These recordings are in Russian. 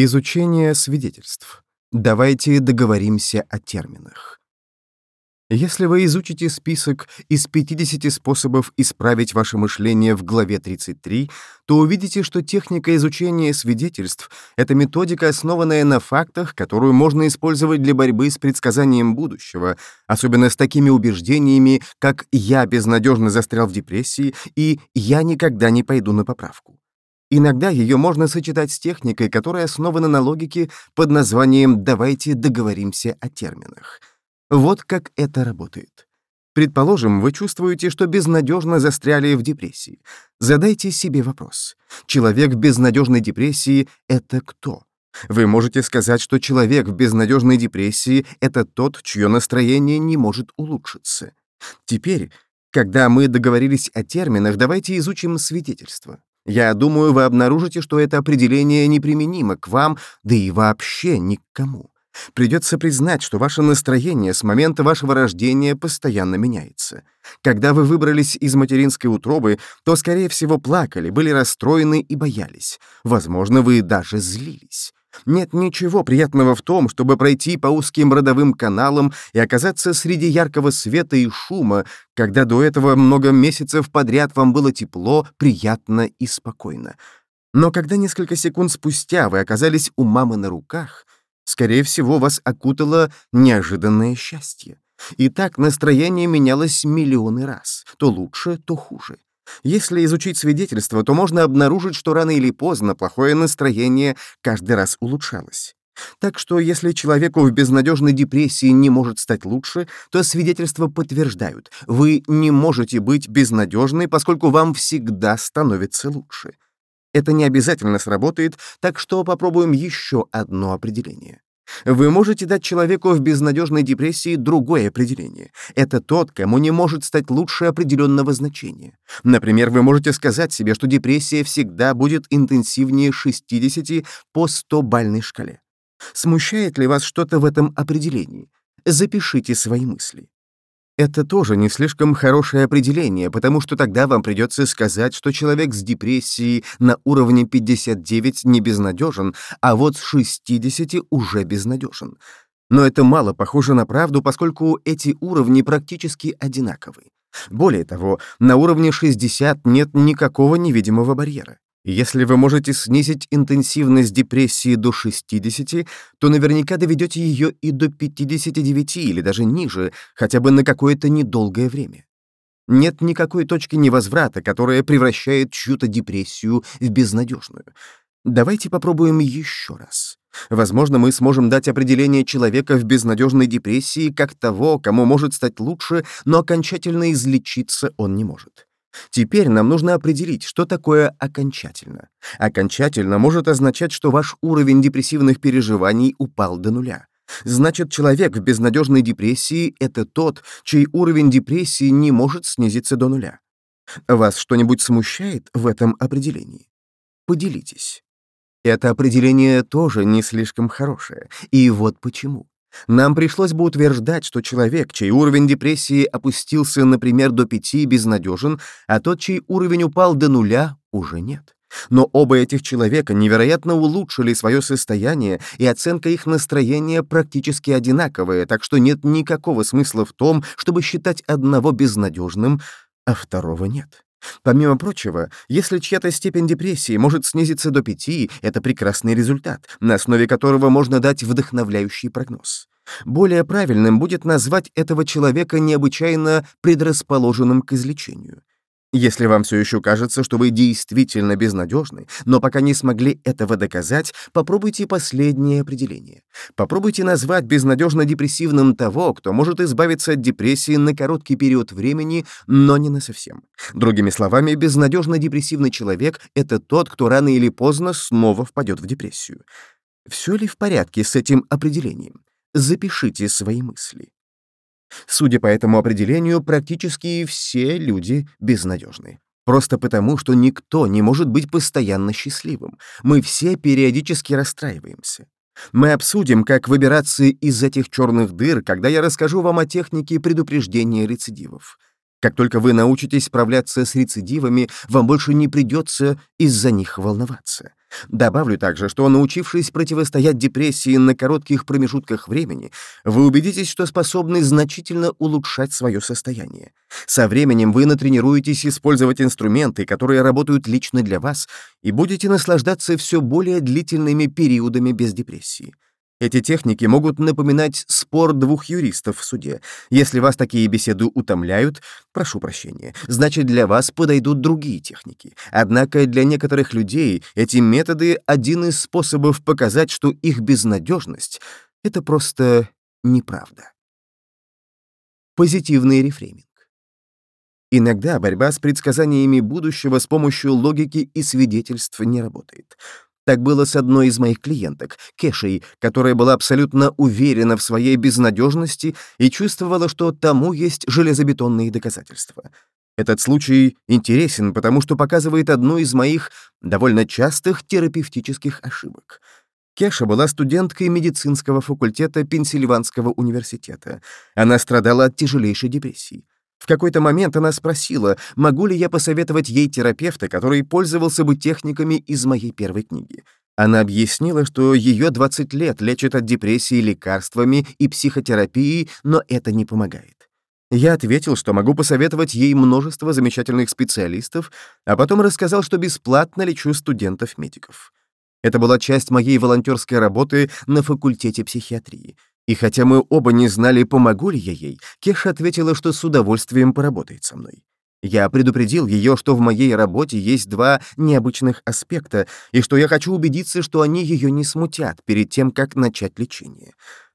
Изучение свидетельств. Давайте договоримся о терминах. Если вы изучите список из 50 способов исправить ваше мышление в главе 33, то увидите, что техника изучения свидетельств — это методика, основанная на фактах, которую можно использовать для борьбы с предсказанием будущего, особенно с такими убеждениями, как «я безнадежно застрял в депрессии» и «я никогда не пойду на поправку». Иногда ее можно сочетать с техникой, которая основана на логике под названием «давайте договоримся о терминах». Вот как это работает. Предположим, вы чувствуете, что безнадежно застряли в депрессии. Задайте себе вопрос. Человек в безнадежной депрессии — это кто? Вы можете сказать, что человек в безнадежной депрессии — это тот, чье настроение не может улучшиться. Теперь, когда мы договорились о терминах, давайте изучим свидетельства. Я думаю, вы обнаружите, что это определение неприменимо к вам, да и вообще ни к кому. Придется признать, что ваше настроение с момента вашего рождения постоянно меняется. Когда вы выбрались из материнской утробы, то, скорее всего, плакали, были расстроены и боялись. Возможно, вы даже злились. Нет ничего приятного в том, чтобы пройти по узким родовым каналам и оказаться среди яркого света и шума, когда до этого много месяцев подряд вам было тепло, приятно и спокойно. Но когда несколько секунд спустя вы оказались у мамы на руках, скорее всего, вас окутало неожиданное счастье. И так настроение менялось миллионы раз, то лучше, то хуже. Если изучить свидетельства, то можно обнаружить, что рано или поздно плохое настроение каждый раз улучшалось. Так что если человеку в безнадежной депрессии не может стать лучше, то свидетельства подтверждают, вы не можете быть безнадежной, поскольку вам всегда становится лучше. Это не обязательно сработает, так что попробуем еще одно определение. Вы можете дать человеку в безнадежной депрессии другое определение. Это тот, кому не может стать лучше определенного значения. Например, вы можете сказать себе, что депрессия всегда будет интенсивнее 60 по 100-бальной шкале. Смущает ли вас что-то в этом определении? Запишите свои мысли. Это тоже не слишком хорошее определение, потому что тогда вам придется сказать, что человек с депрессией на уровне 59 не безнадежен, а вот с 60 уже безнадежен. Но это мало похоже на правду, поскольку эти уровни практически одинаковы. Более того, на уровне 60 нет никакого невидимого барьера. Если вы можете снизить интенсивность депрессии до 60, то наверняка доведете ее и до 59 или даже ниже, хотя бы на какое-то недолгое время. Нет никакой точки невозврата, которая превращает чью-то депрессию в безнадежную. Давайте попробуем еще раз. Возможно, мы сможем дать определение человека в безнадежной депрессии как того, кому может стать лучше, но окончательно излечиться он не может. Теперь нам нужно определить, что такое окончательно. Окончательно может означать, что ваш уровень депрессивных переживаний упал до нуля. Значит, человек в безнадежной депрессии — это тот, чей уровень депрессии не может снизиться до нуля. Вас что-нибудь смущает в этом определении? Поделитесь. Это определение тоже не слишком хорошее, и вот почему. Нам пришлось бы утверждать, что человек, чей уровень депрессии опустился, например, до пяти, безнадежен, а тот, чей уровень упал до нуля, уже нет. Но оба этих человека невероятно улучшили свое состояние, и оценка их настроения практически одинаковая, так что нет никакого смысла в том, чтобы считать одного безнадежным, а второго нет. Помимо прочего, если чья-то степень депрессии может снизиться до пяти, это прекрасный результат, на основе которого можно дать вдохновляющий прогноз. Более правильным будет назвать этого человека необычайно предрасположенным к излечению. Если вам все еще кажется, что вы действительно безнадежны, но пока не смогли этого доказать, попробуйте последнее определение. Попробуйте назвать безнадежно-депрессивным того, кто может избавиться от депрессии на короткий период времени, но не на совсем. Другими словами, безнадежно-депрессивный человек — это тот, кто рано или поздно снова впадет в депрессию. Все ли в порядке с этим определением? Запишите свои мысли. Судя по этому определению, практически все люди безнадежны. Просто потому, что никто не может быть постоянно счастливым. Мы все периодически расстраиваемся. Мы обсудим, как выбираться из этих черных дыр, когда я расскажу вам о технике предупреждения рецидивов. Как только вы научитесь справляться с рецидивами, вам больше не придется из-за них волноваться. Добавлю также, что научившись противостоять депрессии на коротких промежутках времени, вы убедитесь, что способны значительно улучшать свое состояние. Со временем вы натренируетесь использовать инструменты, которые работают лично для вас, и будете наслаждаться все более длительными периодами без депрессии. Эти техники могут напоминать спор двух юристов в суде. Если вас такие беседы утомляют, прошу прощения, значит, для вас подойдут другие техники. Однако для некоторых людей эти методы — один из способов показать, что их безнадежность — это просто неправда. Позитивный рефрейминг. Иногда борьба с предсказаниями будущего с помощью логики и свидетельств не работает. Так было с одной из моих клиенток, Кешей, которая была абсолютно уверена в своей безнадежности и чувствовала, что тому есть железобетонные доказательства. Этот случай интересен, потому что показывает одну из моих довольно частых терапевтических ошибок. Кеша была студенткой медицинского факультета Пенсильванского университета. Она страдала от тяжелейшей депрессии. В какой-то момент она спросила, могу ли я посоветовать ей терапевта, который пользовался бы техниками из моей первой книги. Она объяснила, что ее 20 лет лечат от депрессии лекарствами и психотерапией, но это не помогает. Я ответил, что могу посоветовать ей множество замечательных специалистов, а потом рассказал, что бесплатно лечу студентов-медиков. Это была часть моей волонтерской работы на факультете психиатрии. И хотя мы оба не знали, помогу ли я ей, Кеша ответила, что с удовольствием поработает со мной. Я предупредил ее, что в моей работе есть два необычных аспекта, и что я хочу убедиться, что они ее не смутят перед тем, как начать лечение.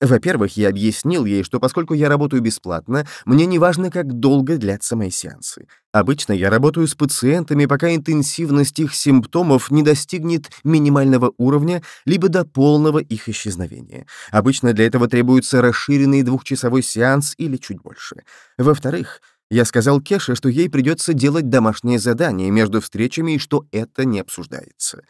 Во-первых, я объяснил ей, что поскольку я работаю бесплатно, мне не важно, как долго длятся мои сеансы. Обычно я работаю с пациентами, пока интенсивность их симптомов не достигнет минимального уровня, либо до полного их исчезновения. Обычно для этого требуется расширенный двухчасовой сеанс или чуть больше. Во-вторых, я сказал Кеше, что ей придется делать домашнее задание между встречами и что это не обсуждается.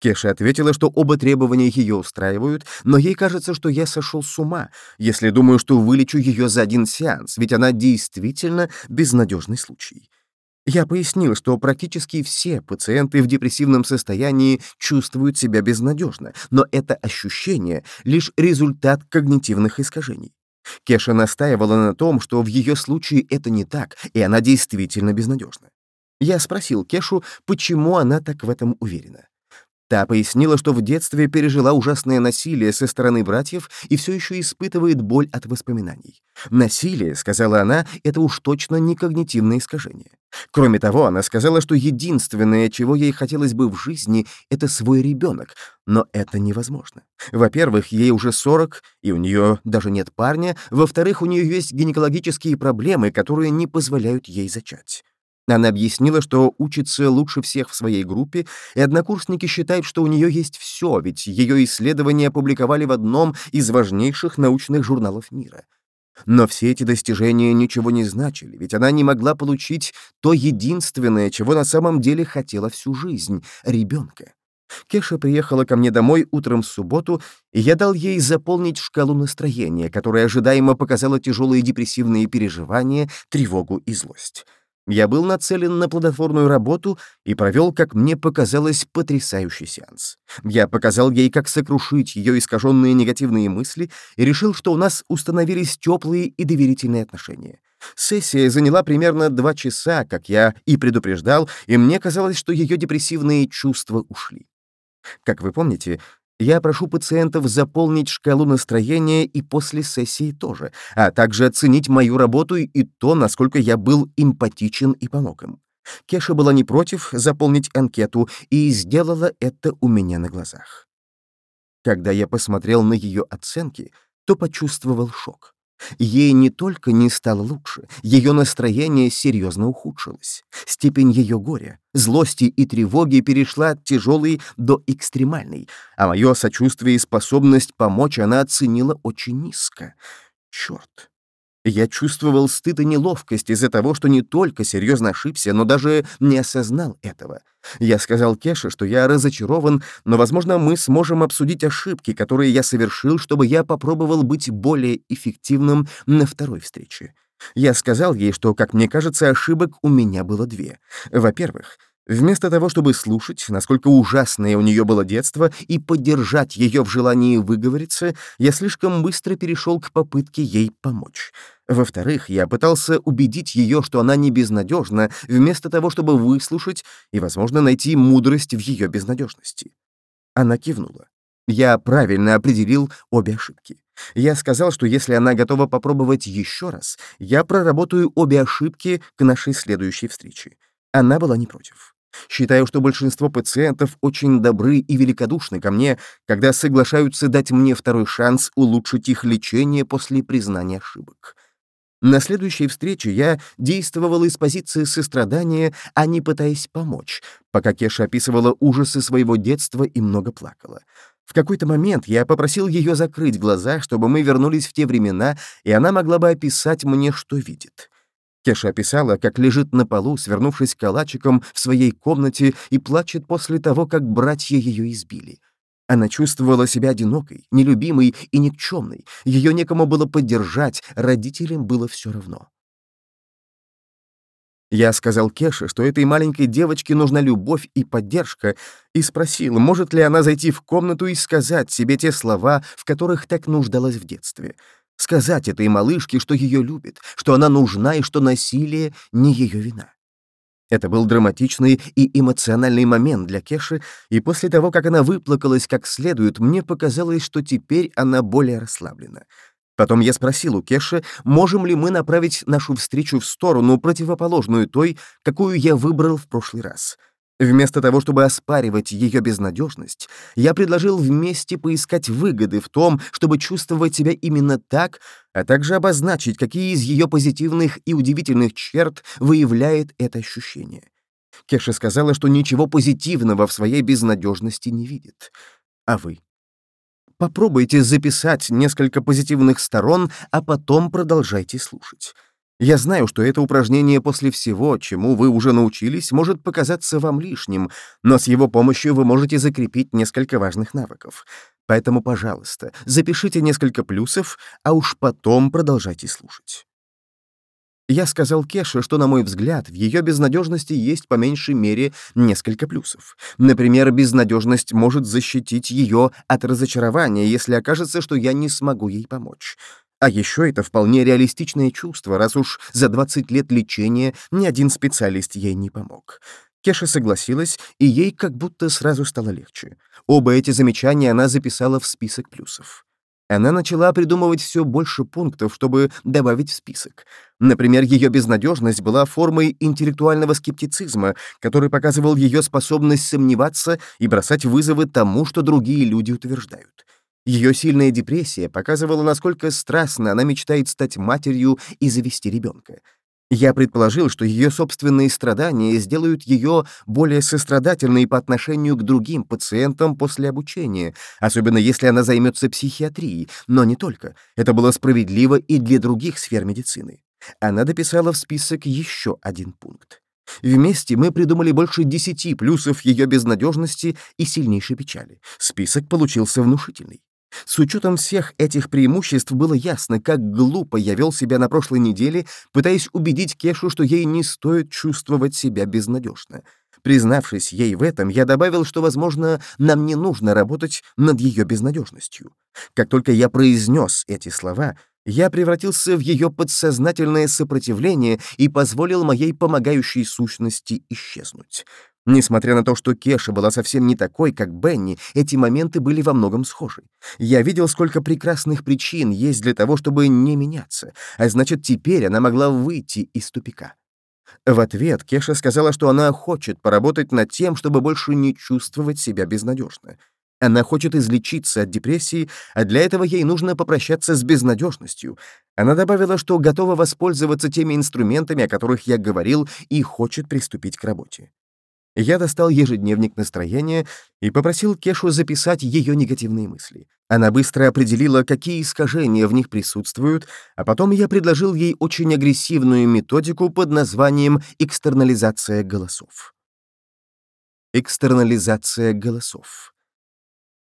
Кеша ответила, что оба требования ее устраивают, но ей кажется, что я сошел с ума, если думаю, что вылечу ее за один сеанс, ведь она действительно безнадежный случай. Я пояснил, что практически все пациенты в депрессивном состоянии чувствуют себя безнадежно, но это ощущение — лишь результат когнитивных искажений. Кеша настаивала на том, что в ее случае это не так, и она действительно безнадежна. Я спросил Кешу, почему она так в этом уверена. Та пояснила, что в детстве пережила ужасное насилие со стороны братьев и все еще испытывает боль от воспоминаний. «Насилие», — сказала она, — «это уж точно не когнитивное искажение». Кроме того, она сказала, что единственное, чего ей хотелось бы в жизни, — это свой ребенок, но это невозможно. Во-первых, ей уже 40, и у нее даже нет парня, во-вторых, у нее есть гинекологические проблемы, которые не позволяют ей зачать. Она объяснила, что учится лучше всех в своей группе, и однокурсники считают, что у нее есть все, ведь ее исследования опубликовали в одном из важнейших научных журналов мира. Но все эти достижения ничего не значили, ведь она не могла получить то единственное, чего на самом деле хотела всю жизнь — ребенка. Кеша приехала ко мне домой утром в субботу, и я дал ей заполнить шкалу настроения, которая ожидаемо показала тяжелые депрессивные переживания, тревогу и злость. Я был нацелен на плодотворную работу и провел, как мне показалось, потрясающий сеанс. Я показал ей, как сокрушить ее искаженные негативные мысли и решил, что у нас установились теплые и доверительные отношения. Сессия заняла примерно два часа, как я и предупреждал, и мне казалось, что ее депрессивные чувства ушли. Как вы помните, я прошу пациентов заполнить шкалу настроения и после сессии тоже, а также оценить мою работу и то, насколько я был эмпатичен и помог им. Кеша была не против заполнить анкету и сделала это у меня на глазах. Когда я посмотрел на ее оценки, то почувствовал шок. Ей не только не стало лучше, ее настроение серьезно ухудшилось. Степень ее горя, злости и тревоги перешла от тяжелой до экстремальной, а мое сочувствие и способность помочь она оценила очень низко. Черт, я чувствовал стыд и неловкость из-за того, что не только серьезно ошибся, но даже не осознал этого. Я сказал Кеше, что я разочарован, но, возможно, мы сможем обсудить ошибки, которые я совершил, чтобы я попробовал быть более эффективным на второй встрече. Я сказал ей, что, как мне кажется, ошибок у меня было две. Во-первых, Вместо того, чтобы слушать, насколько ужасное у нее было детство, и поддержать ее в желании выговориться, я слишком быстро перешел к попытке ей помочь. Во-вторых, я пытался убедить ее, что она не безнадежна, вместо того, чтобы выслушать и, возможно, найти мудрость в ее безнадежности. Она кивнула. Я правильно определил обе ошибки. Я сказал, что если она готова попробовать еще раз, я проработаю обе ошибки к нашей следующей встрече. Она была не против. Считаю, что большинство пациентов очень добры и великодушны ко мне, когда соглашаются дать мне второй шанс улучшить их лечение после признания ошибок. На следующей встрече я действовал из позиции сострадания, а не пытаясь помочь, пока Кеша описывала ужасы своего детства и много плакала. В какой-то момент я попросил ее закрыть глаза, чтобы мы вернулись в те времена, и она могла бы описать мне, что видит. Кеша описала, как лежит на полу, свернувшись калачиком в своей комнате и плачет после того, как братья ее избили. Она чувствовала себя одинокой, нелюбимой и никчемной. Ее некому было поддержать, родителям было все равно. Я сказал Кеше, что этой маленькой девочке нужна любовь и поддержка, и спросил, может ли она зайти в комнату и сказать себе те слова, в которых так нуждалась в детстве — сказать этой малышке, что ее любит, что она нужна и что насилие не ее вина. Это был драматичный и эмоциональный момент для Кеши, и после того, как она выплакалась как следует, мне показалось, что теперь она более расслаблена. Потом я спросил у Кеши, можем ли мы направить нашу встречу в сторону, противоположную той, какую я выбрал в прошлый раз — Вместо того, чтобы оспаривать ее безнадежность, я предложил вместе поискать выгоды в том, чтобы чувствовать себя именно так, а также обозначить, какие из ее позитивных и удивительных черт выявляет это ощущение. Кеша сказала, что ничего позитивного в своей безнадежности не видит. А вы? Попробуйте записать несколько позитивных сторон, а потом продолжайте слушать. Я знаю, что это упражнение после всего, чему вы уже научились, может показаться вам лишним, но с его помощью вы можете закрепить несколько важных навыков. Поэтому, пожалуйста, запишите несколько плюсов, а уж потом продолжайте слушать. Я сказал Кеше, что, на мой взгляд, в ее безнадежности есть по меньшей мере несколько плюсов. Например, безнадежность может защитить ее от разочарования, если окажется, что я не смогу ей помочь. А еще это вполне реалистичное чувство, раз уж за 20 лет лечения ни один специалист ей не помог. Кеша согласилась, и ей как будто сразу стало легче. Оба эти замечания она записала в список плюсов. Она начала придумывать все больше пунктов, чтобы добавить в список. Например, ее безнадежность была формой интеллектуального скептицизма, который показывал ее способность сомневаться и бросать вызовы тому, что другие люди утверждают. Ее сильная депрессия показывала, насколько страстно она мечтает стать матерью и завести ребенка. Я предположил, что ее собственные страдания сделают ее более сострадательной по отношению к другим пациентам после обучения, особенно если она займется психиатрией, но не только. Это было справедливо и для других сфер медицины. Она дописала в список еще один пункт. Вместе мы придумали больше десяти плюсов ее безнадежности и сильнейшей печали. Список получился внушительный. С учетом всех этих преимуществ было ясно, как глупо я вел себя на прошлой неделе, пытаясь убедить Кешу, что ей не стоит чувствовать себя безнадежно. Признавшись ей в этом, я добавил, что, возможно, нам не нужно работать над ее безнадежностью. Как только я произнес эти слова, я превратился в ее подсознательное сопротивление и позволил моей помогающей сущности исчезнуть. Несмотря на то, что Кеша была совсем не такой, как Бенни, эти моменты были во многом схожи. Я видел, сколько прекрасных причин есть для того, чтобы не меняться, а значит, теперь она могла выйти из тупика. В ответ Кеша сказала, что она хочет поработать над тем, чтобы больше не чувствовать себя безнадежно. Она хочет излечиться от депрессии, а для этого ей нужно попрощаться с безнадежностью. Она добавила, что готова воспользоваться теми инструментами, о которых я говорил, и хочет приступить к работе. Я достал ежедневник настроения и попросил Кешу записать ее негативные мысли. Она быстро определила, какие искажения в них присутствуют, а потом я предложил ей очень агрессивную методику под названием «экстернализация голосов». Экстернализация голосов.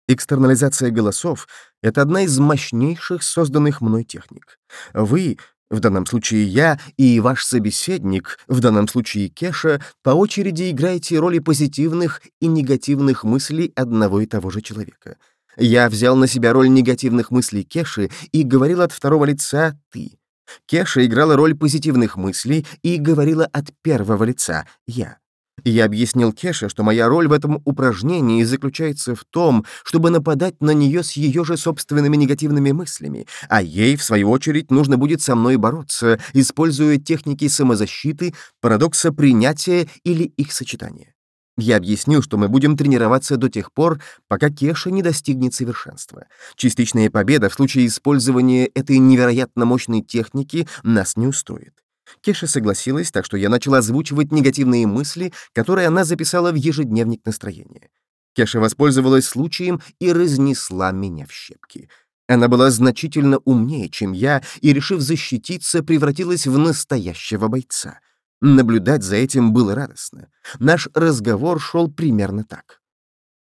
Экстернализация голосов — это одна из мощнейших созданных мной техник. Вы В данном случае я и ваш собеседник, в данном случае Кеша, по очереди играете роли позитивных и негативных мыслей одного и того же человека. Я взял на себя роль негативных мыслей Кеши и говорил от второго лица «ты». Кеша играла роль позитивных мыслей и говорила от первого лица «я». Я объяснил Кеше, что моя роль в этом упражнении заключается в том, чтобы нападать на нее с ее же собственными негативными мыслями, а ей, в свою очередь, нужно будет со мной бороться, используя техники самозащиты, парадокса принятия или их сочетания. Я объяснил, что мы будем тренироваться до тех пор, пока Кеша не достигнет совершенства. Частичная победа в случае использования этой невероятно мощной техники нас не устроит. Кеша согласилась, так что я начал озвучивать негативные мысли, которые она записала в ежедневник настроения. Кеша воспользовалась случаем и разнесла меня в щепки. Она была значительно умнее, чем я, и, решив защититься, превратилась в настоящего бойца. Наблюдать за этим было радостно. Наш разговор шел примерно так.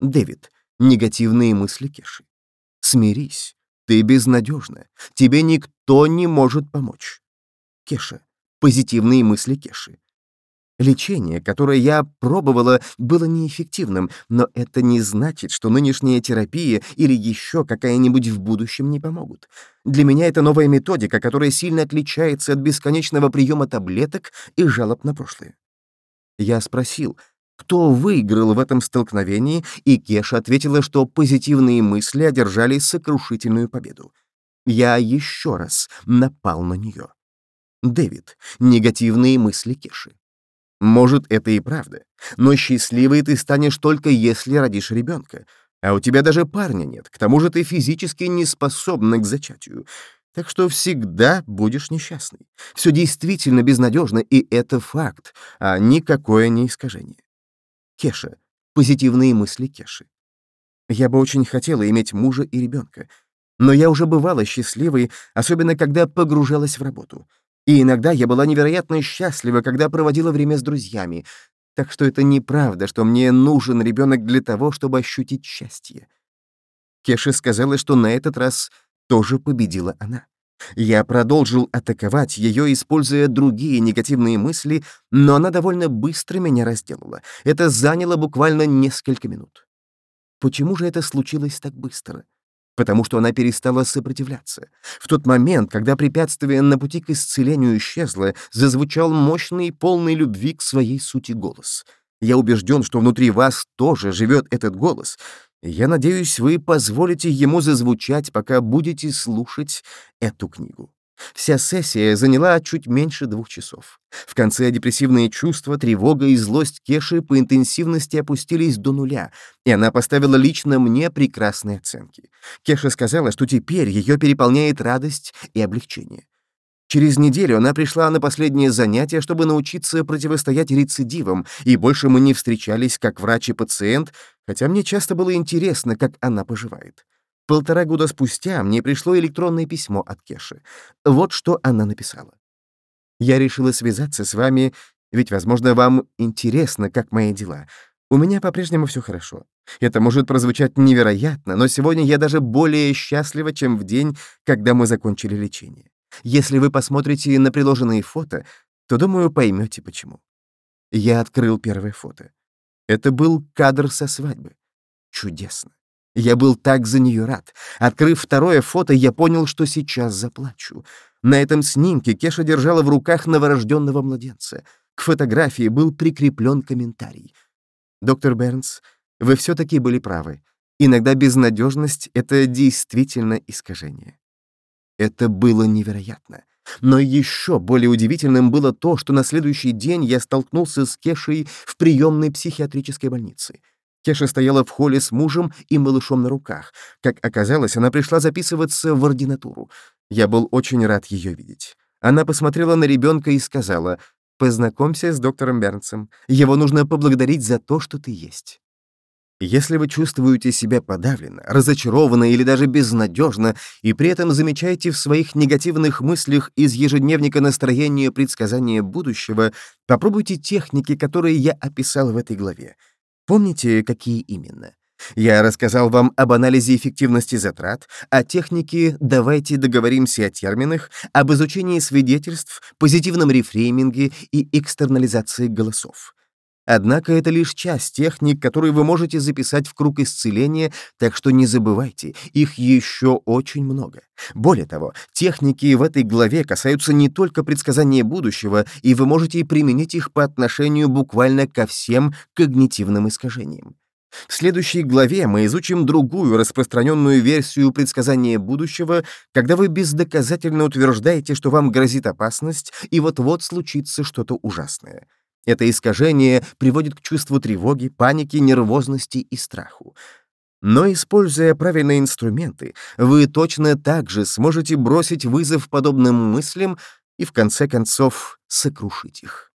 «Дэвид, негативные мысли Кеши. Смирись, ты безнадежна, тебе никто не может помочь. Кеша, позитивные мысли Кеши. Лечение, которое я пробовала, было неэффективным, но это не значит, что нынешняя терапия или еще какая-нибудь в будущем не помогут. Для меня это новая методика, которая сильно отличается от бесконечного приема таблеток и жалоб на прошлое. Я спросил, кто выиграл в этом столкновении, и Кеша ответила, что позитивные мысли одержали сокрушительную победу. Я еще раз напал на нее. Дэвид. Негативные мысли Кеши. Может, это и правда, но счастливой ты станешь только если родишь ребенка, а у тебя даже парня нет, к тому же ты физически не способна к зачатию. Так что всегда будешь несчастной. Все действительно безнадежно, и это факт, а никакое не искажение. Кеша. Позитивные мысли Кеши. Я бы очень хотела иметь мужа и ребенка, но я уже бывала счастливой, особенно когда погружалась в работу. И иногда я была невероятно счастлива, когда проводила время с друзьями. Так что это неправда, что мне нужен ребенок для того, чтобы ощутить счастье. Кеша сказала, что на этот раз тоже победила она. Я продолжил атаковать ее, используя другие негативные мысли, но она довольно быстро меня разделала. Это заняло буквально несколько минут. Почему же это случилось так быстро? Потому что она перестала сопротивляться. В тот момент, когда препятствие на пути к исцелению исчезло, зазвучал мощный, полный любви к своей сути голос. Я убежден, что внутри вас тоже живет этот голос. Я надеюсь, вы позволите ему зазвучать, пока будете слушать эту книгу. Вся сессия заняла чуть меньше двух часов. В конце депрессивные чувства, тревога и злость Кеши по интенсивности опустились до нуля, и она поставила лично мне прекрасные оценки. Кеша сказала, что теперь ее переполняет радость и облегчение. Через неделю она пришла на последнее занятие, чтобы научиться противостоять рецидивам, и больше мы не встречались как врач и пациент, хотя мне часто было интересно, как она поживает. Полтора года спустя мне пришло электронное письмо от Кеши. Вот что она написала. «Я решила связаться с вами, ведь, возможно, вам интересно, как мои дела. У меня по-прежнему все хорошо. Это может прозвучать невероятно, но сегодня я даже более счастлива, чем в день, когда мы закончили лечение. Если вы посмотрите на приложенные фото, то, думаю, поймете, почему. Я открыл первое фото. Это был кадр со свадьбы. Чудесно. Я был так за нее рад. Открыв второе фото, я понял, что сейчас заплачу. На этом снимке Кеша держала в руках новорожденного младенца. К фотографии был прикреплен комментарий. «Доктор Бернс, вы все-таки были правы. Иногда безнадежность — это действительно искажение». Это было невероятно. Но еще более удивительным было то, что на следующий день я столкнулся с Кешей в приемной психиатрической больнице. Кеша стояла в холле с мужем и малышом на руках. Как оказалось, она пришла записываться в ординатуру. Я был очень рад ее видеть. Она посмотрела на ребенка и сказала, «Познакомься с доктором Бернсом. Его нужно поблагодарить за то, что ты есть». Если вы чувствуете себя подавленно, разочарованно или даже безнадежно, и при этом замечаете в своих негативных мыслях из ежедневника настроения предсказания будущего, попробуйте техники, которые я описал в этой главе. Помните, какие именно? Я рассказал вам об анализе эффективности затрат, о технике «давайте договоримся о терминах», об изучении свидетельств, позитивном рефрейминге и экстернализации голосов. Однако это лишь часть техник, которые вы можете записать в круг исцеления, так что не забывайте, их еще очень много. Более того, техники в этой главе касаются не только предсказания будущего, и вы можете применить их по отношению буквально ко всем когнитивным искажениям. В следующей главе мы изучим другую распространенную версию предсказания будущего, когда вы бездоказательно утверждаете, что вам грозит опасность, и вот-вот случится что-то ужасное. Это искажение приводит к чувству тревоги, паники, нервозности и страху. Но, используя правильные инструменты, вы точно так же сможете бросить вызов подобным мыслям и, в конце концов, сокрушить их.